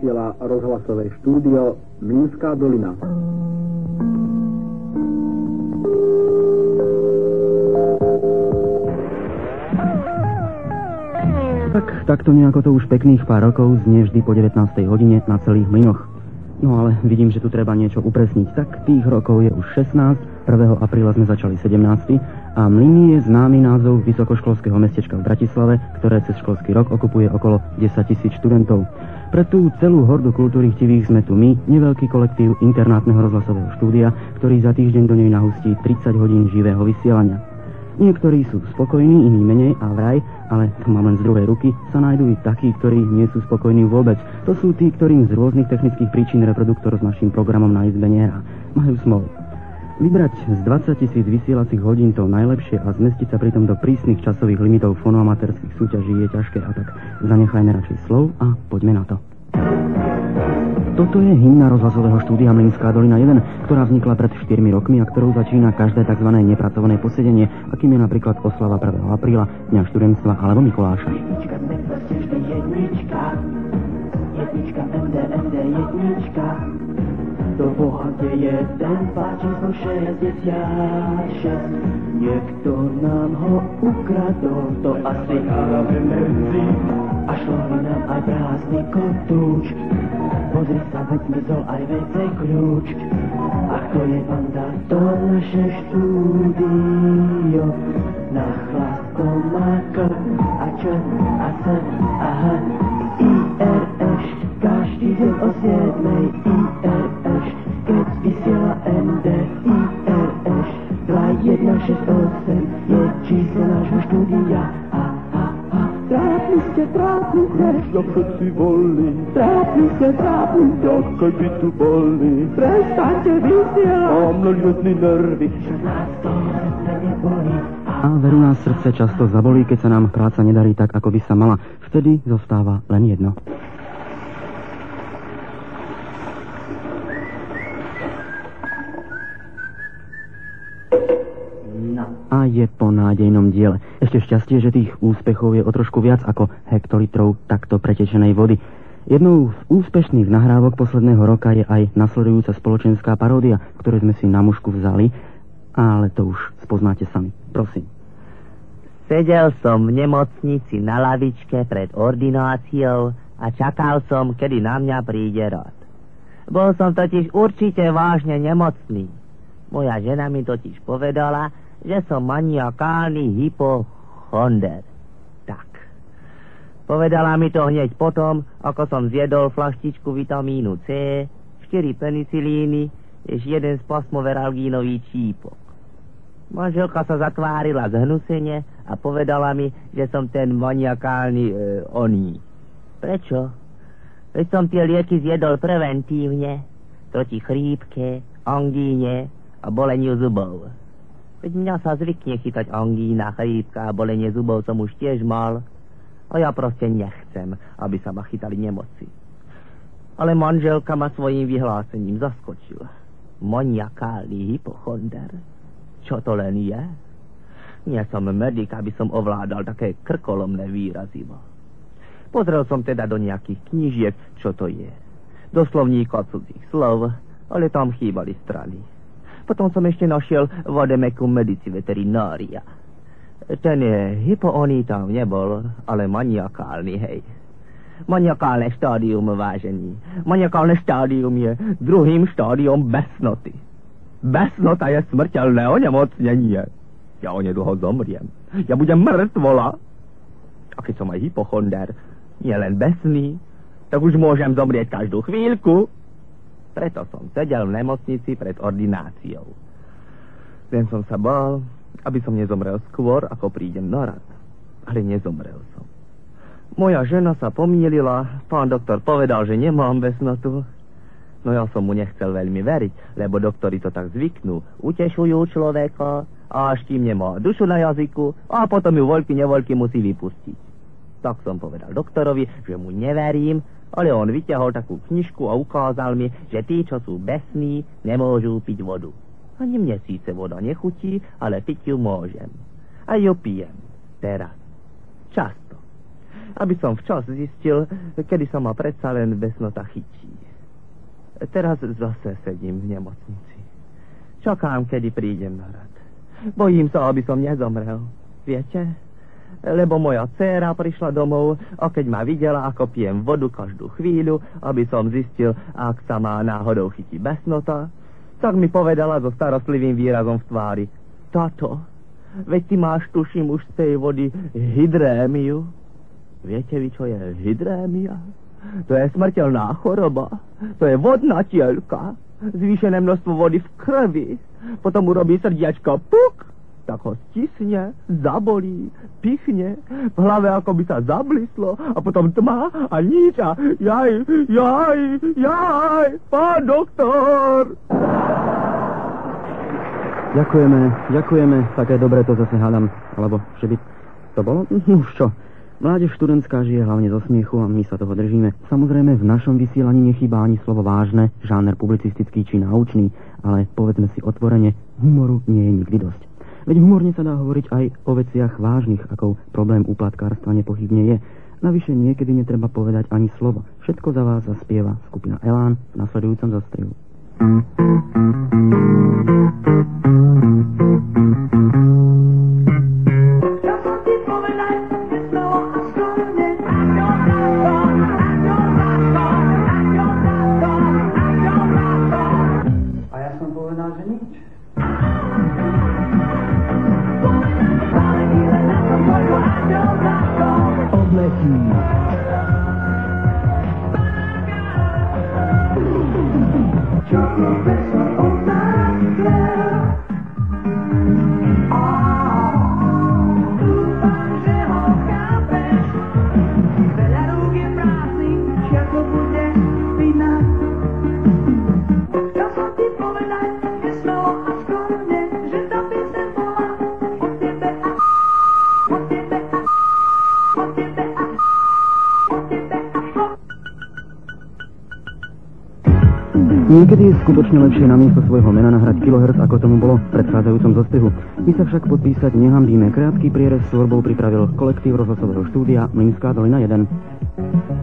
vysiela rozhlasové štúdio Minská dolina. Tak, takto nejako to už pekných pár rokov znie vždy po 19. hodine na celých mlynoch. No ale vidím, že tu treba niečo upresniť. Tak tých rokov je už 16, 1. apríla sme začali 17. a Mlyny je známy názov vysokoškolského mestečka v Bratislave, ktoré cez školský rok okupuje okolo 10 tisíc študentov. Pre tú celú hordu kultúry chtivých sme tu my, neveľký kolektív internátneho rozhlasového štúdia, ktorý za týždeň do nej nahustí 30 hodín živého vysielania. Niektorí sú spokojní, iní menej a vraj, ale tu mám len z druhej ruky, sa nájdú i takí, ktorí nie sú spokojní vôbec. To sú tí, ktorým z rôznych technických príčin reproduktor s našim programom na izbe nehrá. Majú smol. Vybrať z 20 tisíc vysielacích hodín to najlepšie a zmestiť sa pritom do prísnych časových limitov fonoamatérských súťaží je ťažké a tak zanechajme radšej slov a poďme na to. Toto je hymna rozhlasového štúdia Mlinská dolina 1, ktorá vznikla pred 4 rokmi a ktorou začína každé tzv. nepracované posedenie, akým je napríklad oslava 1. apríla, Dňa študentstva alebo Mikuláša. Jednička, jednička, jednička, MD, MD, jednička, do bohatě je ten pár číslo 66. Někdo nám ho ukradol, to asi a šlo nám aj prázdny kotúč. Pozri sa, veď zmizol aj vejcej kľúč. Ach, to je banda, to naše štúdio. Na chlas to má a Č a C a H. IRŠ, každý deň o 7. IRŠ, keď vysiela MD, IRŠ. 2168 je číslo nášho štúdia. Trápni ste, trápni ste, ja všetci boli. Trápni ste, trápni ste, keď by tu boli. Prestaňte vysielať, mám jedny nervy, že nás to. A veru nás srdce často zabolí, keď sa nám práca nedarí tak, ako by sa mala. Vtedy zostáva len jedno. A je po nádejnom diele. Ešte šťastie, že tých úspechov je o trošku viac ako hektolitrov takto pretečenej vody. Jednou z úspešných nahrávok posledného roka je aj nasledujúca spoločenská paródia, ktoré sme si na mužku vzali, ale to už spoznáte sami. Prosím. Sedel som v nemocnici na lavičke pred ordináciou a čakal som, kedy na mňa príde rod. Bol som totiž určite vážne nemocný. Moja žena mi totiž povedala, že som maniakálny hypochonder. Tak. Povedala mi to hneď potom, ako som zjedol flaštičku vitamínu C, 4 penicilíny, ešte jeden spasmoveralgínový čípok. Manželka sa zatvárila zhnusene a povedala mi, že som ten maniakálny e, oný. Prečo? Veď som tie lieky zjedol preventívne, proti chrípke, angíne a boleniu zubov. Veď mňa sa zvykne chytať angína, chrípka bolenie zubov som už tiež mal. A ja proste nechcem, aby sa ma chytali nemoci. Ale manželka ma svojim vyhlásením zaskočila. Moniakálny hypochonder. Čo to len je? Nie som medic, aby som ovládal také krkolomné výrazivo. Pozrel som teda do nejakých knižiek, čo to je. Do slovníka cudzích slov, ale tam chýbali strany. Potom som ešte našiel Vademekum medici veterinária. Ten je hypooný tam nebol, ale maniakálny, hej. Maniakálne štádium, vážení. Maniakálne štádium je druhým štádium besnoty. Besnota je smrteľné onemocnenie. Ja onedlho zomriem. Ja budem mŕtvola. A keď som aj hypochonder, nielen besný, tak už môžem zomrieť každú chvíľku. Preto som sedel v nemocnici pred ordináciou. Len som sa bál, aby som nezomrel skôr, ako prídem na rad. Ale nezomrel som. Moja žena sa pomýlila, pán doktor povedal, že nemám besnotu. No ja som mu nechcel veľmi veriť, lebo doktori to tak zvyknú. Utešujú človeka, a až kým nemá dušu na jazyku, a potom ju voľky nevoľky musí vypustiť. Tak som povedal doktorovi, že mu neverím, ale on vyťahol takú knižku a ukázal mi, že tí, čo sú besní, nemôžu piť vodu. Ani mne síce voda nechutí, ale piť ju môžem. A ju pijem. Teraz. Často. aby som včas zistil, kedy sa ma predsa len besnota chytí. Teraz zase sedím v nemocnici. Čakám, kedy prídem na rad. Bojím sa, aby som nezomrel. Viete? Lebo moja dcéra prišla domov a keď ma videla, ako pijem vodu každú chvíľu, aby som zistil, ak sa má náhodou chytí besnota, tak mi povedala so starostlivým výrazom v tvári. Tato, veď ty máš, tuším, už z tej vody hydrémiu. Viete vy, čo je hydrémia? To je smrteľná choroba. To je vodná tielka. Zvýšené množstvo vody v krvi. Potom urobí srdiačko puk tak ho stisne, zabolí, pichne, v hlave ako by sa zablislo a potom tma a nič a jaj, jaj, jaj, pán doktor! Ďakujeme, ďakujeme, také dobre to zase hádam. Alebo, že by to bolo? No už čo. Mládež študentská žije hlavne zo smiechu a my sa toho držíme. Samozrejme, v našom vysielaní nechýba ani slovo vážne, žáner publicistický či naučný, ale povedzme si otvorene, humoru nie je nikdy dosť. Veď humorne sa dá hovoriť aj o veciach vážnych, ako problém úplatkárstva nepochybne je. Navyše niekedy netreba povedať ani slovo. Všetko za vás zaspieva skupina Elán v nasledujúcom Chocolate. Niekedy je skutočne lepšie namiesto svojho mena nahrať kilohertz, ako tomu bolo v predchádzajúcom zostrihu. My sa však podpísať nehambíme. Krátky prierez s tvorbou pripravil kolektív rozhlasového štúdia Mlinská dolina 1.